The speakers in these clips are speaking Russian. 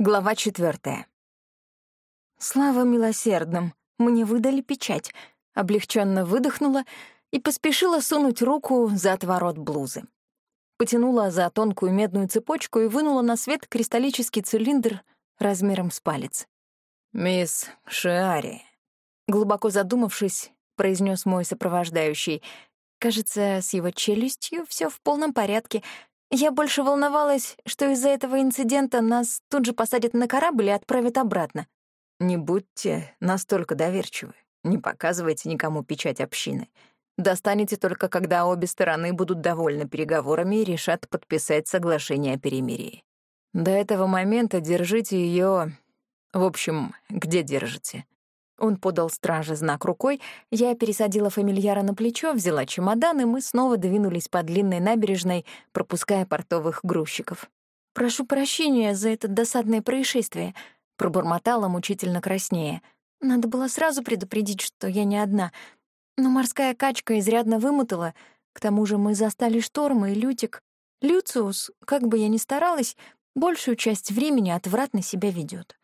Глава четвертая. Слава милосердным, мне выдали печать. Облегченно выдохнула и поспешила сунуть руку за отворот блузы. Потянула за тонкую медную цепочку и вынула на свет кристаллический цилиндр размером с палец. «Мисс Шиари», — глубоко задумавшись, произнес мой сопровождающий. Кажется, с его челюстью все в полном порядке — я больше волновалась, что из-за этого инцидента нас тут же посадят на корабль и отправят обратно. Не будьте настолько доверчивы, не показывайте никому печать общины. Достанете только, когда обе стороны будут довольны переговорами и решат подписать соглашение о перемирии. До этого момента держите ее, В общем, где держите? Он подал страже знак рукой, я пересадила фамильяра на плечо, взяла чемодан, и мы снова двинулись по длинной набережной, пропуская портовых грузчиков. «Прошу прощения за это досадное происшествие», — пробормотала мучительно краснее. «Надо было сразу предупредить, что я не одна. Но морская качка изрядно вымотала. К тому же мы застали шторм и Лютик. Люциус, как бы я ни старалась, большую часть времени отвратно себя ведет.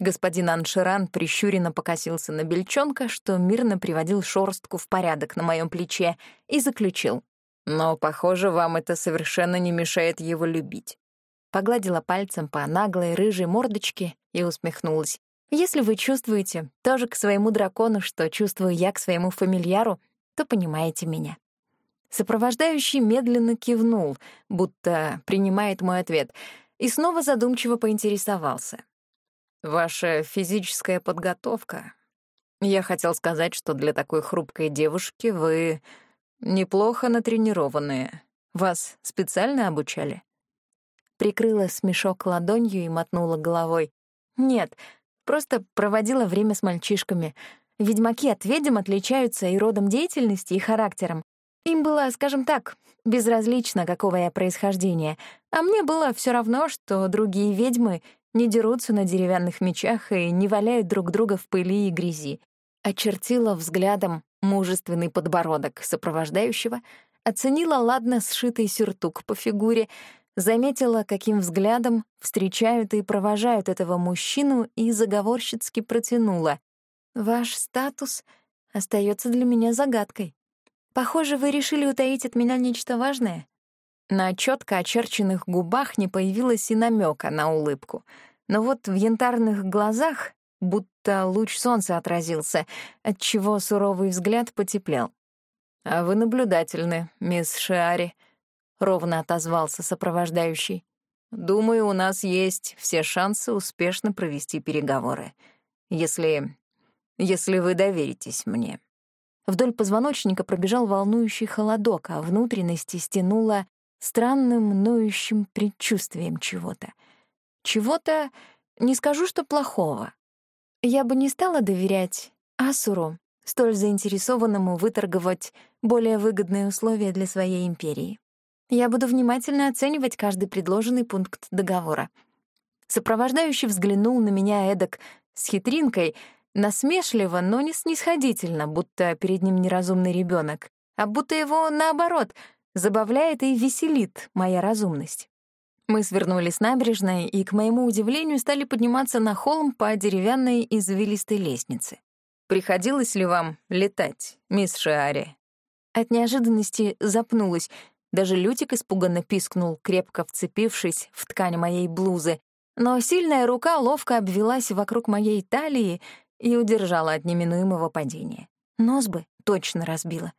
Господин Анширан прищуренно покосился на бельчонка, что мирно приводил шорстку в порядок на моем плече, и заключил. «Но, похоже, вам это совершенно не мешает его любить». Погладила пальцем по наглой рыжей мордочке и усмехнулась. «Если вы чувствуете тоже к своему дракону, что чувствую я к своему фамильяру, то понимаете меня». Сопровождающий медленно кивнул, будто принимает мой ответ, и снова задумчиво поинтересовался. Ваша физическая подготовка. Я хотел сказать, что для такой хрупкой девушки вы неплохо натренированные. Вас специально обучали? Прикрыла смешок ладонью и мотнула головой. Нет, просто проводила время с мальчишками. Ведьмаки от ведьм отличаются и родом деятельности, и характером. Им было, скажем так, безразлично, какого я происхождения, а мне было все равно, что другие ведьмы не дерутся на деревянных мечах и не валяют друг друга в пыли и грязи. Очертила взглядом мужественный подбородок сопровождающего, оценила ладно сшитый сюртук по фигуре, заметила, каким взглядом встречают и провожают этого мужчину и заговорщицки протянула. «Ваш статус остается для меня загадкой. Похоже, вы решили утаить от меня нечто важное?» На четко очерченных губах не появилось и намека на улыбку. Но вот в янтарных глазах будто луч солнца отразился, отчего суровый взгляд потеплел. «А вы наблюдательны, мисс Шиари», — ровно отозвался сопровождающий. «Думаю, у нас есть все шансы успешно провести переговоры, если... если вы доверитесь мне». Вдоль позвоночника пробежал волнующий холодок, а внутренности стянуло странным ноющим предчувствием чего-то. Чего-то, не скажу, что плохого. Я бы не стала доверять Асуру, столь заинтересованному выторговать более выгодные условия для своей империи. Я буду внимательно оценивать каждый предложенный пункт договора. Сопровождающий взглянул на меня эдак с хитринкой, насмешливо, но не снисходительно, будто перед ним неразумный ребенок, а будто его, наоборот — Забавляет и веселит моя разумность. Мы свернули с набережной и, к моему удивлению, стали подниматься на холм по деревянной извилистой лестнице. «Приходилось ли вам летать, мисс Шиари?» От неожиданности запнулась. Даже Лютик испуганно пискнул, крепко вцепившись в ткань моей блузы. Но сильная рука ловко обвелась вокруг моей талии и удержала от неминуемого падения. Нос бы точно разбила.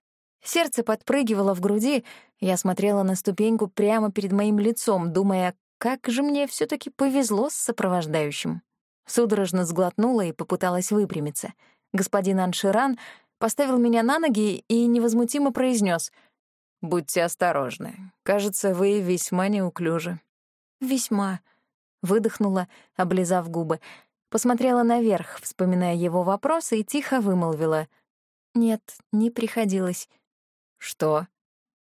Сердце подпрыгивало в груди, я смотрела на ступеньку прямо перед моим лицом, думая, как же мне все таки повезло с сопровождающим. Судорожно сглотнула и попыталась выпрямиться. Господин Анширан поставил меня на ноги и невозмутимо произнес: «Будьте осторожны. Кажется, вы весьма неуклюжи». «Весьма», — выдохнула, облизав губы. Посмотрела наверх, вспоминая его вопросы, и тихо вымолвила. «Нет, не приходилось». «Что?»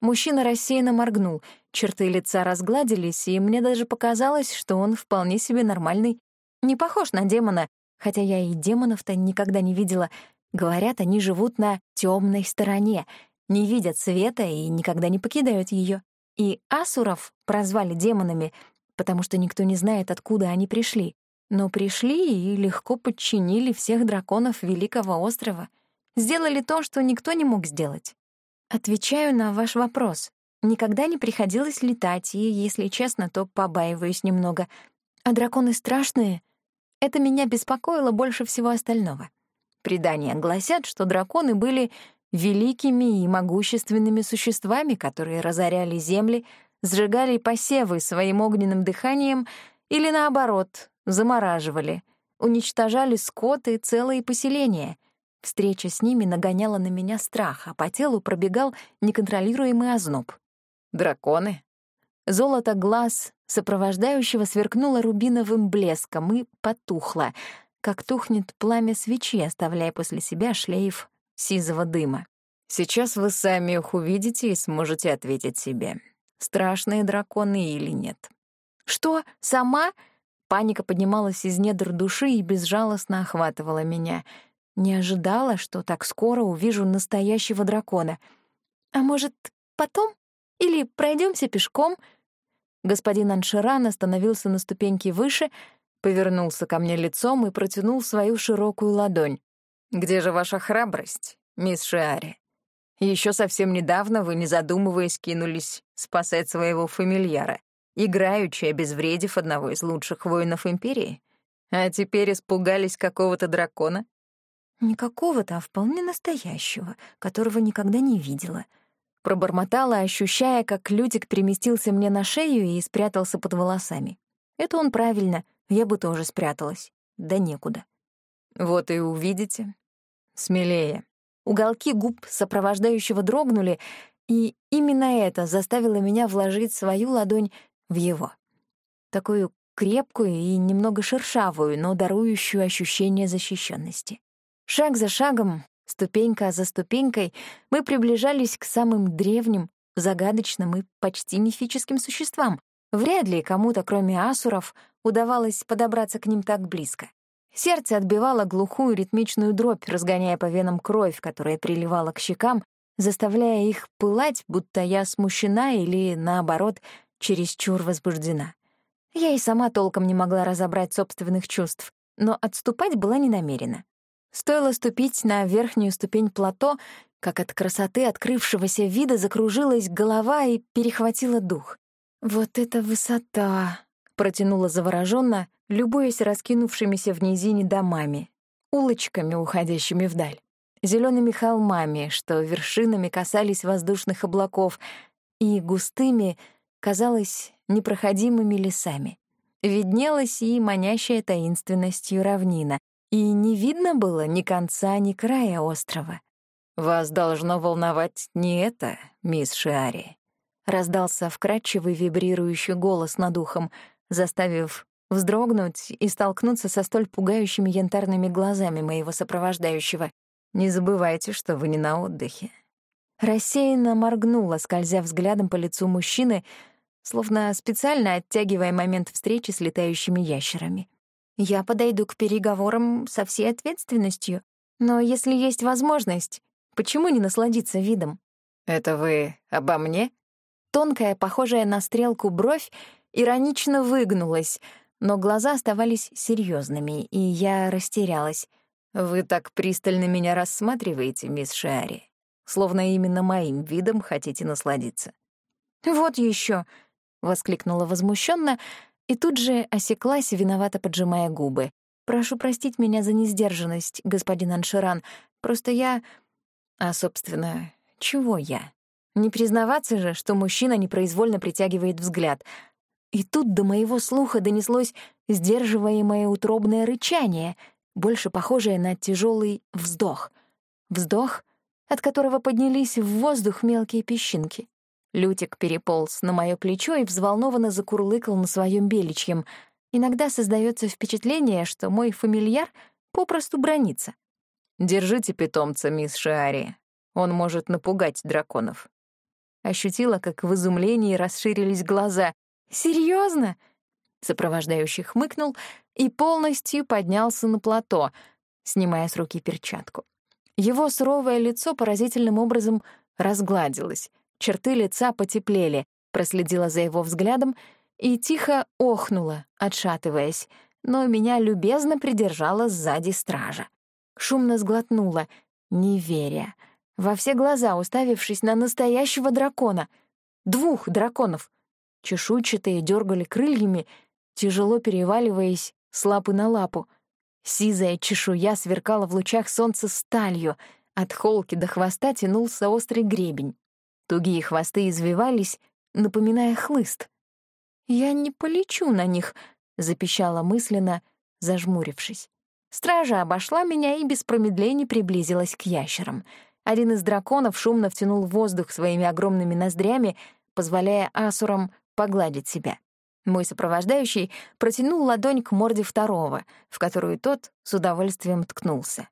Мужчина рассеянно моргнул, черты лица разгладились, и мне даже показалось, что он вполне себе нормальный. Не похож на демона, хотя я и демонов-то никогда не видела. Говорят, они живут на темной стороне, не видят света и никогда не покидают ее. И асуров прозвали демонами, потому что никто не знает, откуда они пришли. Но пришли и легко подчинили всех драконов Великого острова. Сделали то, что никто не мог сделать. Отвечаю на ваш вопрос. Никогда не приходилось летать, и, если честно, то побаиваюсь немного. А драконы страшные. Это меня беспокоило больше всего остального. Предания гласят, что драконы были великими и могущественными существами, которые разоряли земли, сжигали посевы своим огненным дыханием или, наоборот, замораживали, уничтожали скот и целые поселения. Встреча с ними нагоняла на меня страх, а по телу пробегал неконтролируемый озноб. Драконы? Золото глаз сопровождающего сверкнуло рубиновым блеском и потухло, как тухнет пламя свечи, оставляя после себя шлейф сизого дыма. Сейчас вы сами их увидите и сможете ответить себе, страшные драконы или нет. Что, сама? Паника поднималась из недр души и безжалостно охватывала меня. Не ожидала, что так скоро увижу настоящего дракона. А может, потом? Или пройдемся пешком? Господин Анширан остановился на ступеньке выше, повернулся ко мне лицом и протянул свою широкую ладонь. «Где же ваша храбрость, мисс Шиари? Еще совсем недавно вы, не задумываясь, кинулись спасать своего фамильяра, играючи обезвредив одного из лучших воинов Империи. А теперь испугались какого-то дракона?» «Не какого-то, а вполне настоящего, которого никогда не видела», Пробормотала, ощущая, как Лютик переместился мне на шею и спрятался под волосами. Это он правильно, я бы тоже спряталась. Да некуда. Вот и увидите. Смелее. Уголки губ сопровождающего дрогнули, и именно это заставило меня вложить свою ладонь в его. Такую крепкую и немного шершавую, но дарующую ощущение защищенности. Шаг за шагом Ступенька за ступенькой мы приближались к самым древним, загадочным и почти мифическим существам. Вряд ли кому-то, кроме асуров, удавалось подобраться к ним так близко. Сердце отбивало глухую ритмичную дробь, разгоняя по венам кровь, которая приливала к щекам, заставляя их пылать, будто я смущена или, наоборот, чересчур возбуждена. Я и сама толком не могла разобрать собственных чувств, но отступать была не намерена. Стоило ступить на верхнюю ступень плато, как от красоты открывшегося вида закружилась голова и перехватила дух. «Вот это высота!» — протянула завороженно, любуясь раскинувшимися в низине домами, улочками, уходящими вдаль, зелеными холмами, что вершинами касались воздушных облаков, и густыми, казалось, непроходимыми лесами. Виднелась и манящая таинственностью равнина, и не видно было ни конца, ни края острова. «Вас должно волновать не это, мисс Шиари», — раздался вкрадчивый вибрирующий голос над ухом, заставив вздрогнуть и столкнуться со столь пугающими янтарными глазами моего сопровождающего. «Не забывайте, что вы не на отдыхе». Рассеянно моргнула, скользя взглядом по лицу мужчины, словно специально оттягивая момент встречи с летающими ящерами. Я подойду к переговорам со всей ответственностью. Но если есть возможность, почему не насладиться видом? Это вы обо мне? Тонкая, похожая на стрелку бровь, иронично выгнулась, но глаза оставались серьезными, и я растерялась. Вы так пристально меня рассматриваете, мисс Шиари, словно именно моим видом хотите насладиться. Вот еще, воскликнула возмущенно, и тут же осеклась, виновато поджимая губы. «Прошу простить меня за несдержанность, господин Анширан. Просто я... А, собственно, чего я? Не признаваться же, что мужчина непроизвольно притягивает взгляд. И тут до моего слуха донеслось сдерживаемое утробное рычание, больше похожее на тяжелый вздох. Вздох, от которого поднялись в воздух мелкие песчинки. Лютик переполз на мое плечо и взволнованно закурлыкал на своем беличьем. Иногда создается впечатление, что мой фамильяр попросту бронится. «Держите питомца, мисс Шиари. Он может напугать драконов». Ощутила, как в изумлении расширились глаза. «Серьезно?» Сопровождающий хмыкнул и полностью поднялся на плато, снимая с руки перчатку. Его суровое лицо поразительным образом разгладилось — Черты лица потеплели, проследила за его взглядом и тихо охнула, отшатываясь, но меня любезно придержала сзади стража. Шумно сглотнула, не веря, во все глаза уставившись на настоящего дракона. Двух драконов. Чешуйчатые дергали крыльями, тяжело переваливаясь с лапы на лапу. Сизая чешуя сверкала в лучах солнца сталью, от холки до хвоста тянулся острый гребень. Тугие хвосты извивались, напоминая хлыст. «Я не полечу на них», — запищала мысленно, зажмурившись. Стража обошла меня и без промедлений приблизилась к ящерам. Один из драконов шумно втянул воздух своими огромными ноздрями, позволяя асурам погладить себя. Мой сопровождающий протянул ладонь к морде второго, в которую тот с удовольствием ткнулся.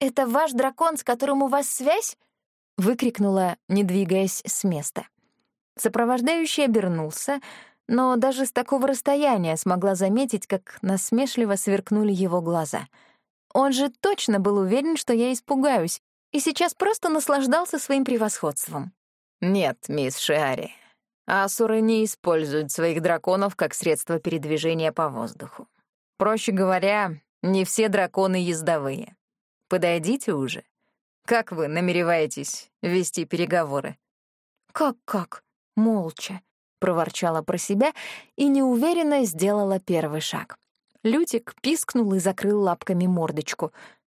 «Это ваш дракон, с которым у вас связь?» — выкрикнула, не двигаясь с места. Сопровождающий обернулся, но даже с такого расстояния смогла заметить, как насмешливо сверкнули его глаза. Он же точно был уверен, что я испугаюсь, и сейчас просто наслаждался своим превосходством. «Нет, мисс Шиари, асуры не используют своих драконов как средство передвижения по воздуху. Проще говоря, не все драконы ездовые. Подойдите уже. Как вы намереваетесь вести переговоры?» «Как-как?» Молча проворчала про себя и неуверенно сделала первый шаг. Лютик пискнул и закрыл лапками мордочку.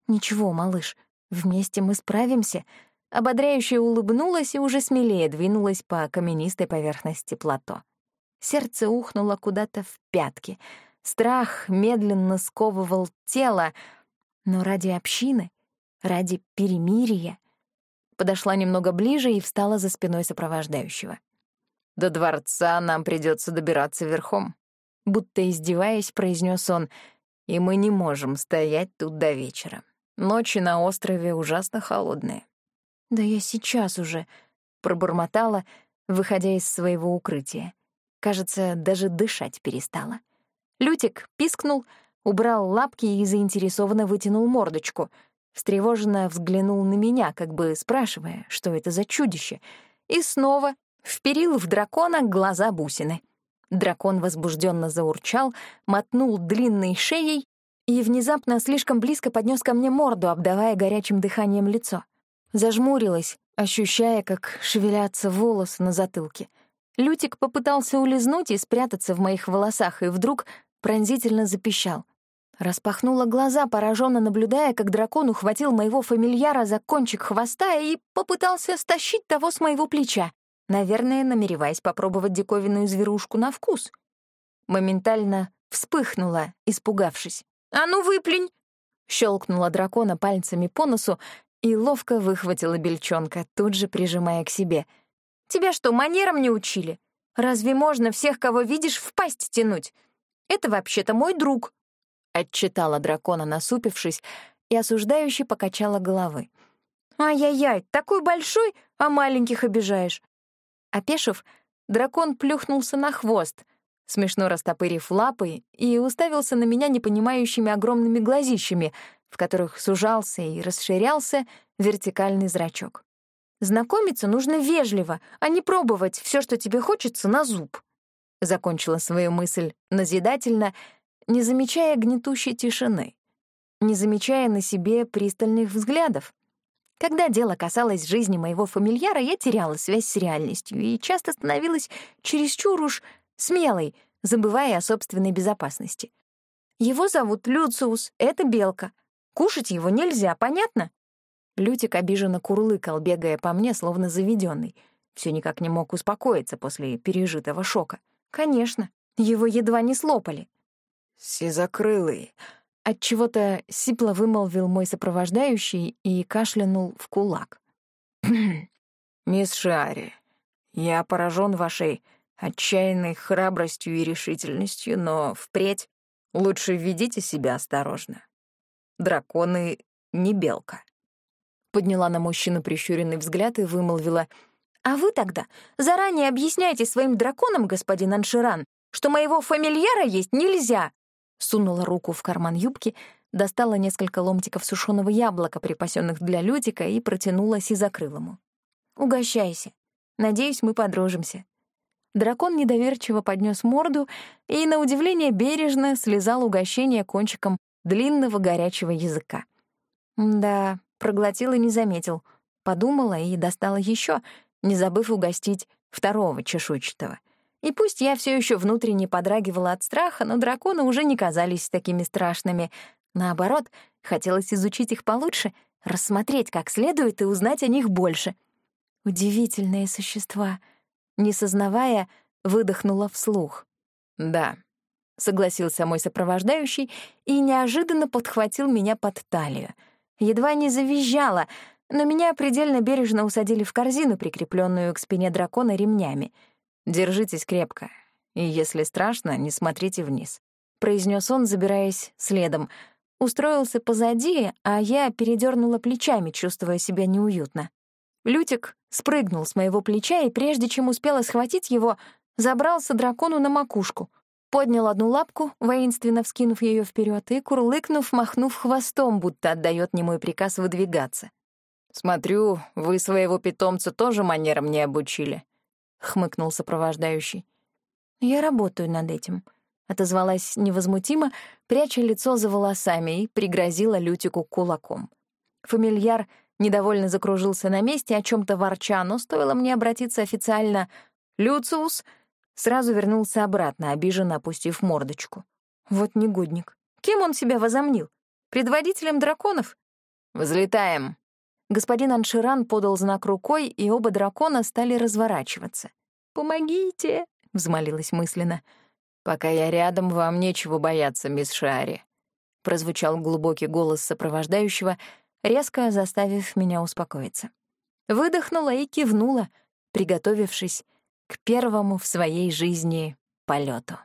«Ничего, малыш, вместе мы справимся». Ободряюще улыбнулась и уже смелее двинулась по каменистой поверхности плато. Сердце ухнуло куда-то в пятки. Страх медленно сковывал тело, но ради общины, ради перемирия. Подошла немного ближе и встала за спиной сопровождающего. До дворца нам придется добираться верхом. Будто издеваясь, произнес он, и мы не можем стоять тут до вечера. Ночи на острове ужасно холодные. «Да я сейчас уже», — пробормотала, выходя из своего укрытия. Кажется, даже дышать перестала. Лютик пискнул, убрал лапки и заинтересованно вытянул мордочку. Встревоженно взглянул на меня, как бы спрашивая, что это за чудище, и снова вперил в дракона глаза бусины. Дракон возбужденно заурчал, мотнул длинной шеей и внезапно слишком близко поднес ко мне морду, обдавая горячим дыханием лицо. Зажмурилась, ощущая, как шевелятся волосы на затылке. Лютик попытался улизнуть и спрятаться в моих волосах, и вдруг пронзительно запищал. Распахнула глаза, пораженно наблюдая, как дракон ухватил моего фамильяра за кончик хвоста и попытался стащить того с моего плеча наверное, намереваясь попробовать диковинную зверушку на вкус. Моментально вспыхнула, испугавшись. «А ну, выплюнь!» Щелкнула дракона пальцами по носу и ловко выхватила бельчонка, тут же прижимая к себе. «Тебя что, манерам не учили? Разве можно всех, кого видишь, в пасть тянуть? Это вообще-то мой друг!» Отчитала дракона, насупившись, и осуждающе покачала головы. «Ай-яй-яй, такой большой, а маленьких обижаешь. Опешив, дракон плюхнулся на хвост, смешно растопырив лапы, и уставился на меня непонимающими огромными глазищами, в которых сужался и расширялся вертикальный зрачок. «Знакомиться нужно вежливо, а не пробовать все, что тебе хочется, на зуб», — закончила свою мысль назидательно, не замечая гнетущей тишины, не замечая на себе пристальных взглядов. Когда дело касалось жизни моего фамильяра, я теряла связь с реальностью и часто становилась чересчур уж смелой, забывая о собственной безопасности. Его зовут Люциус, это белка. Кушать его нельзя, понятно? Лютик обиженно курлыкал, бегая по мне, словно заведенный. Все никак не мог успокоиться после пережитого шока. Конечно, его едва не слопали. «Сизокрылый», от чего то сипло вымолвил мой сопровождающий и кашлянул в кулак. «Мисс Шиари, я поражен вашей отчаянной храбростью и решительностью, но впредь лучше ведите себя осторожно. Драконы не белка». Подняла на мужчину прищуренный взгляд и вымолвила. «А вы тогда заранее объясняйте своим драконам, господин Анширан, что моего фамильяра есть нельзя, сунула руку в карман юбки, достала несколько ломтиков сушеного яблока, припасенных для Лютика, и протянула сизокрылому. «Угощайся. Надеюсь, мы подружимся». Дракон недоверчиво поднес морду и, на удивление, бережно слезал угощение кончиком длинного горячего языка. Да, проглотил и не заметил. Подумала и достала еще, не забыв угостить второго чешуйчатого. И пусть я все еще внутренне подрагивала от страха, но драконы уже не казались такими страшными. Наоборот, хотелось изучить их получше, рассмотреть как следует и узнать о них больше. Удивительные существа. Не сознавая, выдохнула вслух. «Да», — согласился мой сопровождающий и неожиданно подхватил меня под талию. Едва не завизжала, но меня предельно бережно усадили в корзину, прикрепленную к спине дракона ремнями — Держитесь крепко. И если страшно, не смотрите вниз», — произнес он, забираясь следом. Устроился позади, а я передернула плечами, чувствуя себя неуютно. Лютик спрыгнул с моего плеча и, прежде чем успела схватить его, забрался дракону на макушку, поднял одну лапку, воинственно вскинув ее вперед и, курлыкнув, махнув хвостом, будто отдает немой приказ выдвигаться. «Смотрю, вы своего питомца тоже манерам не обучили», — хмыкнул сопровождающий. «Я работаю над этим», — отозвалась невозмутимо, пряча лицо за волосами и пригрозила Лютику кулаком. Фамильяр недовольно закружился на месте, о чем то ворча, но стоило мне обратиться официально «Люциус», сразу вернулся обратно, обиженно опустив мордочку. Вот негодник. Кем он себя возомнил? Предводителем драконов? «Взлетаем», Господин Анширан подал знак рукой, и оба дракона стали разворачиваться. «Помогите!» — взмолилась мысленно. «Пока я рядом, вам нечего бояться, мисс Шари», — прозвучал глубокий голос сопровождающего, резко заставив меня успокоиться. Выдохнула и кивнула, приготовившись к первому в своей жизни полету.